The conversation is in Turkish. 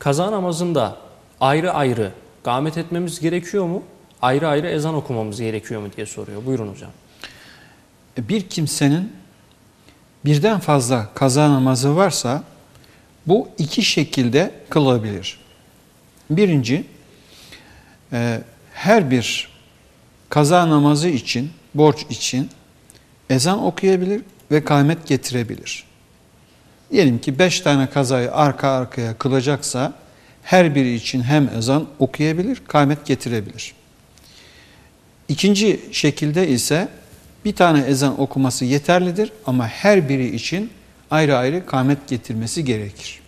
Kaza namazında ayrı ayrı gamet etmemiz gerekiyor mu? Ayrı ayrı ezan okumamız gerekiyor mu diye soruyor. Buyurun hocam. Bir kimsenin birden fazla kaza namazı varsa bu iki şekilde kılabilir. Birinci, e, her bir kaza namazı için, borç için ezan okuyabilir ve kâhmet getirebilir. Diyelim ki beş tane kazayı arka arkaya kılacaksa her biri için hem ezan okuyabilir, kâhmet getirebilir. İkinci şekilde ise bir tane ezan okuması yeterlidir ama her biri için ayrı ayrı kâhmet getirmesi gerekir.